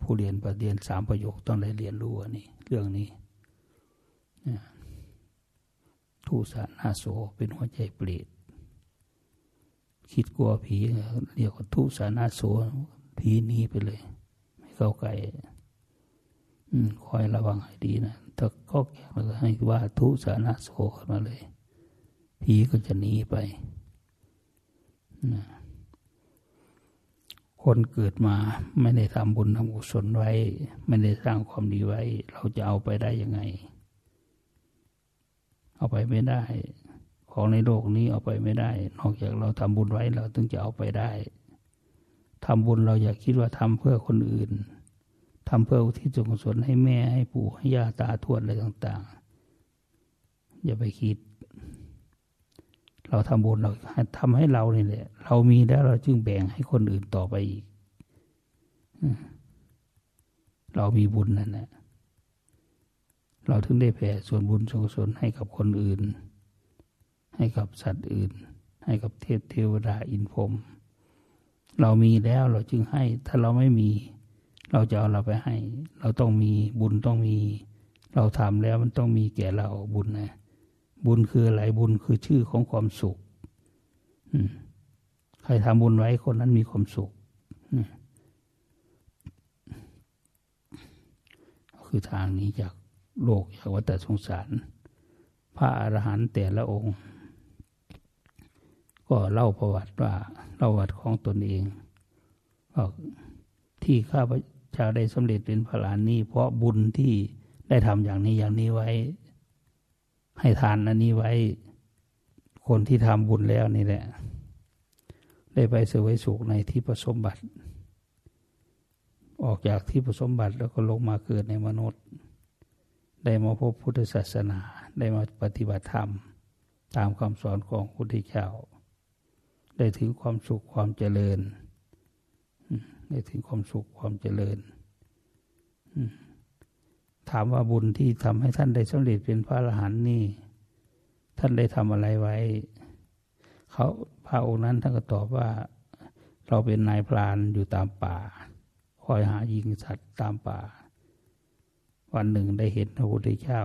ผู้เรียนประเรียนสามประโยคต้องได้เรียนรู้อันนี้ เรื่องนี้ทุสานาโสเป็นหัวใจเปรตคิดกลัวผีเรียกว่าทุสานาโสผีนี้ไปเลย ไม่เข้าใกล้คอยระวังให้ดีนะถ้าก็แก้แล้วก็ให้ว่าทุสานาโสขึ้นมาเลย ผีก็จะหนีไปนะคนเกิดมาไม่ได้ทำบุญทำกุศลไว้ ไม่ได้สร้างความดีไว้ เราจะเอาไปได้ยังไง เอาไปไม่ได้ ของในโลกนี้เอาไปไม่ได้ นอกจากเราทำบุญไว้เราถึงจะเอาไปได้ทำบุญเราอย่าคิดว่าทำเพื่อคนอื่นทำเพื่อที่จงกุศลให้แม่ให้ปู่ให้ย่าตาทวดอะไรต่าง ๆ อย่าไปคิด เราทำบุญเราทำให้เราเนี่แหละ เรามีแล้วเราจึงแบ่งให้คนอื่นต่อไปอีกเรามีบุญนั่นแหละเราถึงได้แผ่ส่วนบุญส่วนกุศลให้กับคนอื่น ให้กับสัตว์อื่น ให้กับเทพเทวดาอินพรมเรามีแล้วเราจึงให้ ถ้าเราไม่มี เราจะเอาเราไปให้ เราต้องมีบุญต้องมี เราทำแล้วมันต้องมีแก่เราบุญนะ บุญคืออะไรบุญคือชื่อของความสุขใครทำบุญไว้คนนั้นมีความสุขคือทางนี้จากโลกจากวัฏสงสาร พระอรหันต์แต่ละองค์ ก็เล่าประวัติว่าเล่าประวัติของตนเองบอกที่ข้าพเจ้าได้สำเร็จเป็นพระลานนี้ เพราะบุญที่ได้ทำอย่างนี้อย่างนี้ไว้ ให้ทานอันนี้ไว้คนที่ทำบุญแล้วนี่แหละ ได้ไปเสวยสุขในที่ผสมบัติ ออกจากที่ผสมบัติแล้วก็ลงมาเกิดในมนุษย์ ได้มาพบพุทธศาสนา ได้มาปฏิบัติธรรม ตามคำสอนของพุทธเจ้า ได้ถึงความสุขความเจริญ ได้ถึงความสุขความเจริญ ถามว่าบุญที่ทำให้ท่านได้สำเร็จเป็นพระอรหันต์นี่ ท่านได้ทำอะไรไว้ เขาพระองค์นั้นท่านก็ตอบว่า เราเป็นนายพรานอยู่ตามป่า คอยหายิงสัตว์ตามป่า วันหนึ่งได้เห็นพระพุทธเจ้า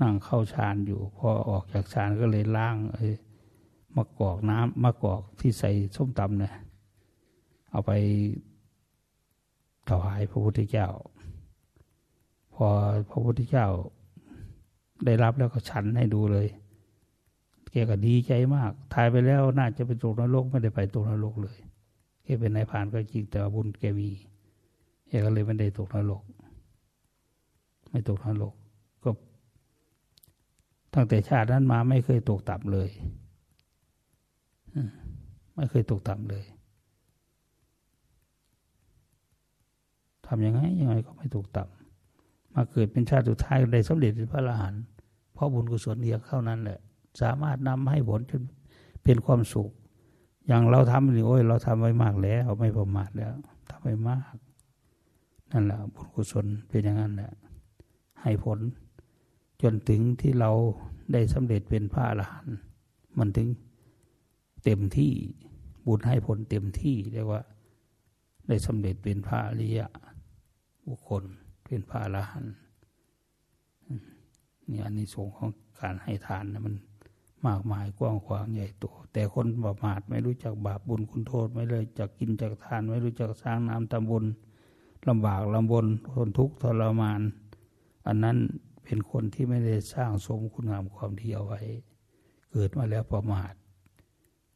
นั่งเข้าฌานอยู่ พอออกจากฌานก็เลยล้างเอ้มะกอกน้ำมะกอกที่ใส่ส้มตำเนี่ยเอาไปถวายพระพุทธเจ้า พอพระพุทธเจ้าได้รับแล้วก็ฉันให้ดูเลยแกก็ดีใจมากทายไปแล้วน่าจะไปตกนรกไม่ได้ไปตกนรกเลยแกเป็นนายผ่านก็จริงแต่บุญแกมีแกก็เลยไม่ได้ตกนรก ไม่ตกนรกก็ตั้งแต่ชาตินั้นมาไม่เคยตกต่ำเลยไม่เคยตกต่ำเลยทำยังไงยังไงก็ไม่ตกต่ำ มาเกิดเป็นชาติสุดท้ายได้สำเร็จเป็นพระอรหันต์เพราะบุญกุศลเดียวเท่านั้นแหละ สามารถนำให้ผลจนเป็นความสุข อย่างเราทำนี่โอ้ยเราทำไว้มากแล้วไม่ประมาทแล้วทำไว้มาก นั่นแหละบุญกุศลเป็นอย่างนั้นแหละ ให้ผลจนถึงที่เราได้สำเร็จเป็นพระอรหันต์มันถึงเต็มที่บุญให้ผลเต็มที่เรียกว่า ได้สำเร็จเป็นพระอริยะบุคคล เป็นพระอรหันต์นี่อันนี้สงของการให้ทานนะมันมากมายกว้างขวางใหญ่โตแต่คนประมาทไม่รู้จักบาปบุญคุณโทษ ไม่เลยจักกินจักทาน ไม่รู้จักสร้างน้ำตำบุญลำบากลำบนทนทุกข์ทรมาน อันนั้นเป็นคนที่ไม่ได้สร้างสมคุณงามความดีเอาไว้ เกิดมาแล้วประมาท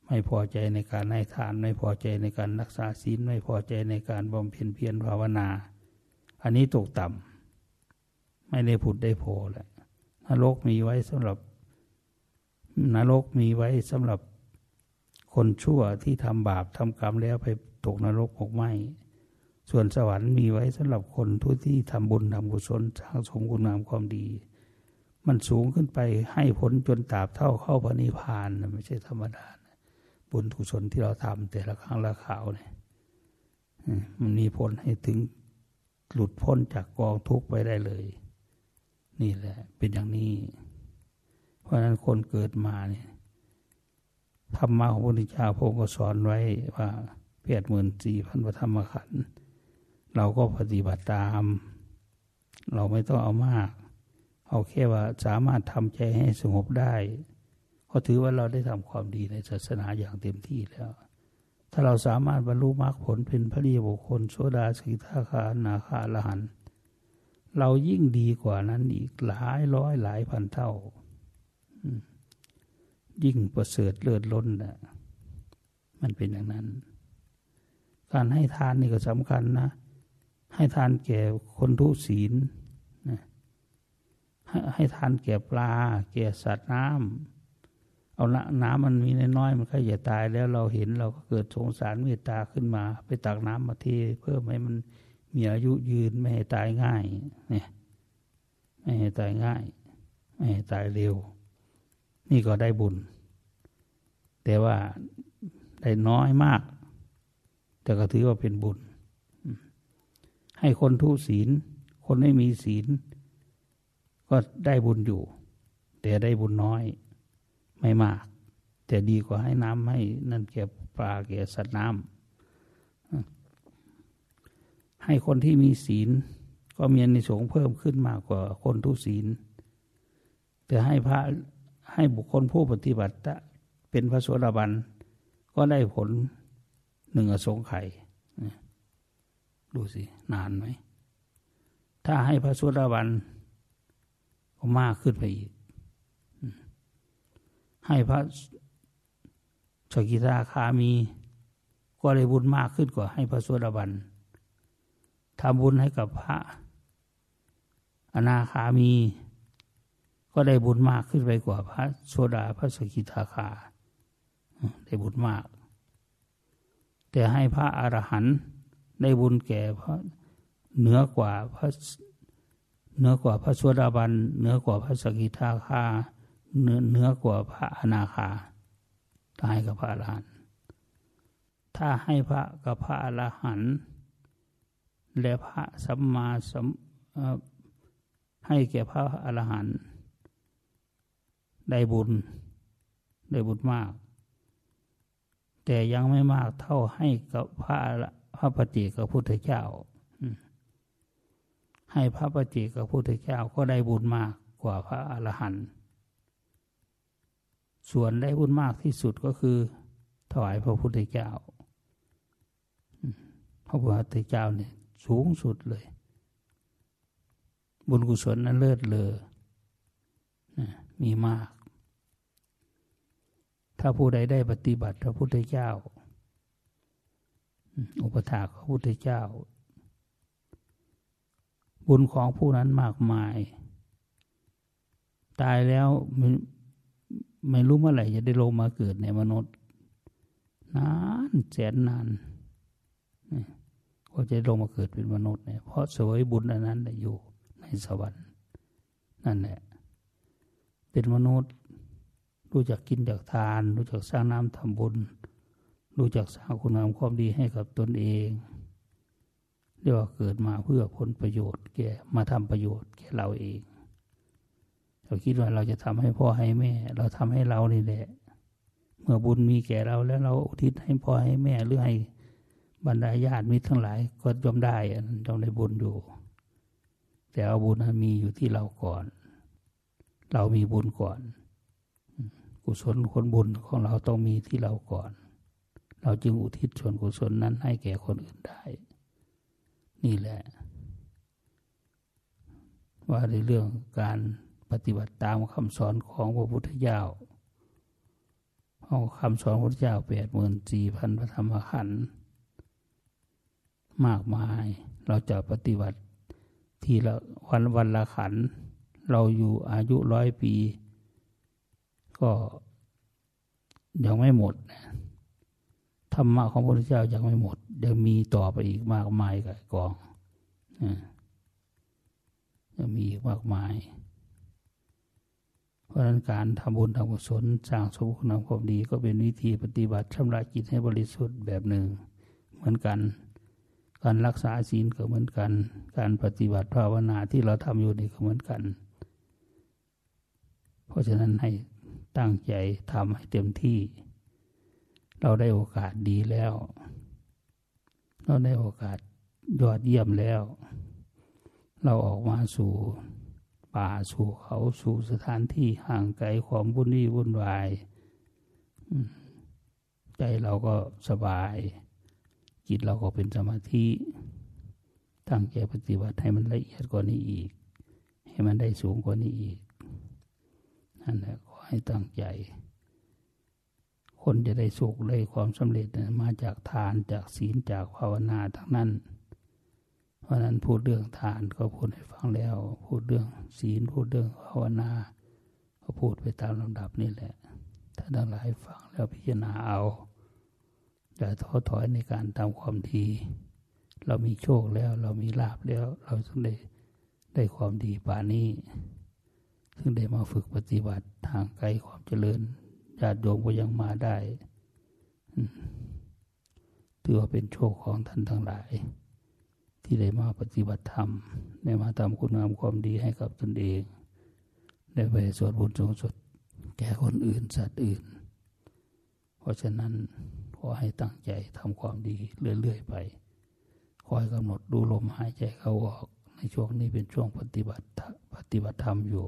ไม่พอใจในการให้ทาน ไม่พอใจในการรักษาศีลไม่พอใจในการบำเพ็ญเพียรภาวนา อันนี้ตกต่ำไม่ได้ผุดได้โผล่แหละนรกมีไว้สำหรับนรกมีไว้สำหรับคนชั่วที่ทำบาปทำกรรมแล้วไปตกนรกหมกไหมส่วนสวรรค์มีไว้สำหรับคนทุที่ทำบุญทำกุศลสร้างสมคุณงามความดี มันสูงขึ้นไปให้ผลจนตราบเท่าเข้าพระนิพพานไม่ใช่ธรรมดาบุญกุศลที่เราทำแต่ละครั้งละข่าวเนี่ยมันมีผลให้ถึง หลุดพ้นจากกองทุกข์ไปได้เลย นี่แหละ เป็นอย่างนี้ เพราะนั้นคนเกิดมาเนี่ยธรรมะของพระพุทธเจ้าพระองค์ก็สอนไว้ว่าเพียรหมื่นสี่พันพระธรรมขันธ์เราก็ปฏิบัติตาม เราไม่ต้องเอามาก เอาแค่ว่าสามารถทำใจให้สงบได้ ก็ถือว่าเราได้ทำความดีในศาสนาอย่างเต็มที่แล้ว ถ้าเราสามารถบรรลุมรรคผลเป็นพระดีบุคคลโสดาสกิทาคานาคาละหัน เรายิ่งดีกว่านั้นอีกหลายร้อยหลายพันเท่า ยิ่งประเสริฐเลิศล้นนะมันเป็นอย่างนั้น การให้ทานนี่ก็สำคัญนะ ให้ทานแก่คนทุศีลนะให้ทานแก่ปลา แก่สัตว์น้ำ เอาละน้ำมันมีน้อยมันก็อย่าตายแล้วเราเห็นเราก็เกิดสงสารเมตตาขึ้นมา ไปตักน้ำมาเทเพื่อให้มันมีอายุยืนไม่ให้ตายง่าย เนี่ย ไม่ให้ตายง่าย ไม่ให้ตายเร็ว นี่ก็ได้บุญ แต่ว่าได้น้อยมาก แต่ก็ถือว่าเป็นบุญ ให้คนทุศีล คนไม่มีศีล ก็ได้บุญอยู่ แต่ได้บุญน้อย ไม่มาก แต่ดีกว่าให้น้ำให้นั่นแก่ปลาแก่สัตว์น้ำให้คนที่มีศีล ก็มีในสงเพิ่มขึ้นมากกว่าคนทุศีล แต่ให้พระให้บุคคลผู้ปฏิบัติเป็นพระโสดาบันก็ได้ผลหนึ่งอสงไขยดูสิ นานไหม ถ้าให้พระโสดาบันก็มากขึ้นไปอีก ให้พระสกิทาคามี ก็ได้บุญมากขึ้นกว่าให้พระโสดาบันทำบุญให้กับพระ อนาคามี ก็ได้บุญมากขึ้นไปกว่าพระโสดาพระสกิทาคา ได้บุญมาก แต่ให้พระอรหันต์ได้บุญแก่พระเหนือกว่าพระเหนือกว่าพระสวดาบันเหนือกว่าพระสกิทาคา เนือเนือกว่าพระอนาคาถ้าให้กับพระอรหันต์ถ้าให้พระกับพระอรหันต์และพระสัมมาสัมให้แก่พระอรหันต์ได้บุญ ได้บุญมาก แต่ยังไม่มากเท่าให้กับพระพระปฏิกับพุทธเจ้า ให้พระปฏิกับพุทธเจ้าก็ได้บุญมากกว่าพระอรหันต์ ส่วนได้บุญมากที่สุดก็คือ ถวายพระพุทธเจ้า พระพุทธเจ้าเนี่ยสูงสุดเลย บุญกุศลนั้นเลิศเลอมีมาก ถ้าผู้ใดได้ปฏิบัติพระพุทธเจ้า อุปถาพระพุทธเจ้า บุญของผู้นั้นมากมาย ตายแล้ว ไม่รู้เมื่อไหร่จะได้ลงมาเกิดในมนุษย์ นานแสนนานก็จะลงมาเกิดเป็นมนุษย์เนี่ยเพราะสวยบุญอันนั้นอยู่ในสวรรค์ นั่นแหละ เป็นมนุษย์ รู้จักกินจากทาน รู้จักสร้างน้ำทำบุญ รู้จักสร้างคุณงามความดีให้กับตนเองเรียกว่าเกิดมาเพื่อผลประโยชน์แก่มาทำประโยชน์แก่เราเอง เราคิดว่าเราจะทำให้พ่อให้แม่ เราทำให้เรานี่แหละ เมื่อบุญมีแก่เราแล้วเราอุทิศให้พ่อให้แม่หรือให้บรรดาญาติมิตรทั้งหลาย ก็ย่อมได้ย่อมได้บุญอยู่ แต่เอาบุญนั้นมีอยู่ที่เราก่อน เรามีบุญก่อน กุศลคนบุญของเราต้องมีที่เราก่อน เราจึงอุทิศส่วนกุศลนั้นให้แก่คนอื่นได้ นี่แหละ ว่าในเรื่องการ ปฏิบัติตามคำสอนของพระพุทธเจ้าเอาคำสอนพระพุทธเจ้าแปดหมื่นสี่พันพระธรรมขันธ์มากมาย เราจะปฏิบัติทีละวันวันละขัน เราอยู่อายุร้อยปี ก็ยังไม่หมดธรรมะของพระพุทธเจ้ายังไม่หมด ยังมีต่อไปอีกมากมายกับกองยังมีอีกมากมาย เพราะนั้นการทำบุญทำกุศลสร้างสมคุณงามความดี ก็เป็นวิธีปฏิบัติชำระจิตให้บริสุทธิ์แบบหนึ่ง เหมือนกัน การรักษาศีลก็เหมือนกัน การปฏิบัติภาวนาที่เราทำอยู่นี่ก็เหมือนกัน เพราะฉะนั้นให้ตั้งใจทำให้เต็มที่ เราได้โอกาสดีแล้ว เราได้โอกาสยอดเยี่ยมแล้ว เราออกมาสู่ ป่าสู่เขาสู่สถานที่ห่างไกลความวุ่นวี่วุ่นวายใจเราก็สบาย จิตเราก็เป็นสมาธิตั้งใจปฏิบัติให้มันละเอียดกว่านี้อีก ให้มันได้สูงกว่านี้อีกนั่นแหละขอให้ตั้งใจคนจะได้สุขได้ความสำเร็จมาจากทานจากศีลจากภาวนาทั้งนั้น เพราะนั้นพูดเรื่องทานก็พูดให้ฟังแล้ว พูดเรื่องศีลพูดเรื่องภาวนา ก็พูดไปตามลำดับนี่แหละถ้าทั้งหลายฟังแล้วพิจารณาเอาอย่าท้อถอยในการทำความดี เรามีโชคแล้วเรามีลาบแล้ว เราต้องได้ได้ความดีป่านี้ ซึ่งได้มาฝึกปฏิบัติทางไกลความเจริญญาติโยมก็ยังมาได้ถือว่าเป็นโชคของท่านทั้งหลาย ที่ได้มาปฏิบัติธรรมได้มาทำคุณงามความดีให้กับตนเอง ได้ไปสวดบุญสงสดแก่คนอื่นสัตว์อื่น เพราะฉะนั้นขอให้ตั้งใจทำความดีเรื่อยๆไป คอยกำหนดดูลมหายใจเข้าออก ในช่วงนี้เป็นช่วงปฏิบัติปฏิบัติธรรมอยู่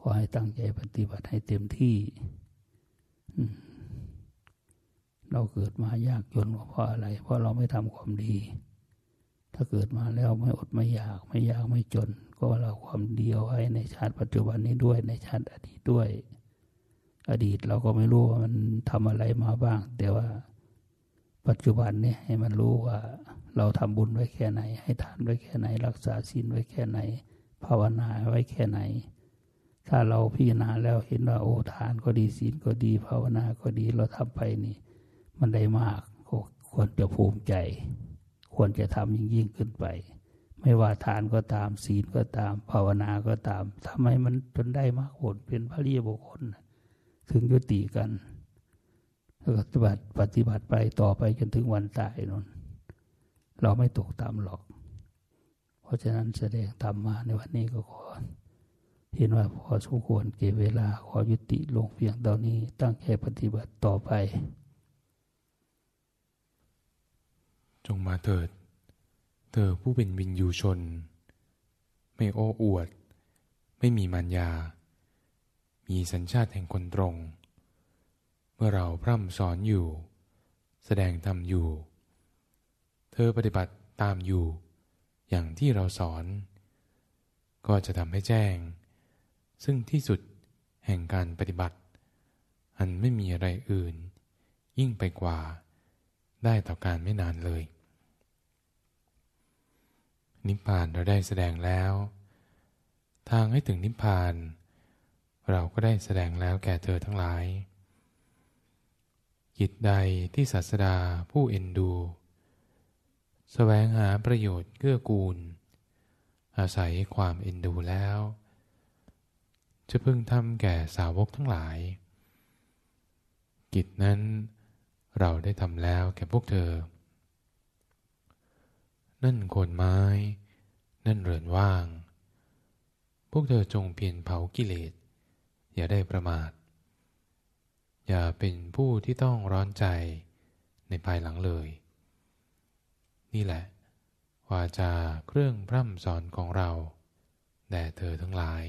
ขอให้ตั้งใจปฏิบัติให้เต็มที่เราเกิดมายากจนเพราะอะไร เพราะเราไม่ทำความดี ถ้าเกิดมาแล้วไม่อดไม่อยากไม่อยากไม่จน ก็เราความเดียวไว้ในชาติปัจจุบันนี้ด้วยในชาติอดีตด้วย อดีตเราก็ไม่รู้ว่ามันทำอะไรมาบ้าง แต่ว่าปัจจุบันนี้ให้มันรู้ว่า เราทำบุญไว้แค่ไหน ให้ทานไว้แค่ไหน รักษาศีลไว้แค่ไหน ภาวนาไว้แค่ไหน ถ้าเราพิจารณาแล้วเห็นว่าโอ้ทานก็ดีศีลก็ดีภาวนาก็ดีเราทำไปนี่ มันได้มากควรจะภูมิใจ ควรจะทำยิ่งยิ่งขึ้นไป ไม่ว่าทานก็ตามศีลก็ตาม ภาวนาก็ตามทำให้มันจนได้มากผลเป็นพระรีบุคคล ถึงยุติกันปฏิบัติปฏิบัติไปต่อไปจนถึงวันตายนนเราไม่ตกตามหรอก เพราะฉะนั้นแสดงธรรมมาในวันนี้ก็ขอเห็นว่าพอสมควรเก็บเวลาขอยุติลงเพียงเท่านี้ตั้งใจปฏิบัติต่อไปจ งมาเถิด เธอผู้เป็นวินยูชน ไม่โอ้อวด ไม่มีมัญญามีสัญชาติแห่งคนตรง เมื่อเราพร่ำสอนอยู่ แสดงธรรมอยู่ เธอปฏิบัติตามอยู่ อย่างที่เราสอน ก็จะทำให้แจ้ง ซึ่งที่สุดแห่งการปฏิบัติ อันไม่มีอะไรอื่น ยิ่งไปกว่าได้ต่อการไม่นานเลย นิพพานเราได้แสดงแล้ว ทางให้ถึงนิพพาน เราก็ได้แสดงแล้วแก่เธอทั้งหลายกิจใดที่ศาสดาผู้เอ็นดูสแสวงหาประโยชน์เกื้อกูล อาศัยความเอ็นดูแล้ว จะพึงทำแก่สาวกทั้งหลาย กิจนั้นเราได้ทำแล้วแก่พวกเธอ นั่นโคนไม้ นั่นเรือนว่าง พวกเธอจงเพียรเผากิเลส อย่าได้ประมาท อย่าเป็นผู้ที่ต้องร้อนใจในภายหลังเลย นี่แหละ วาจาเครื่องพร่ำสอนของเราแด่เธอทั้งหลาย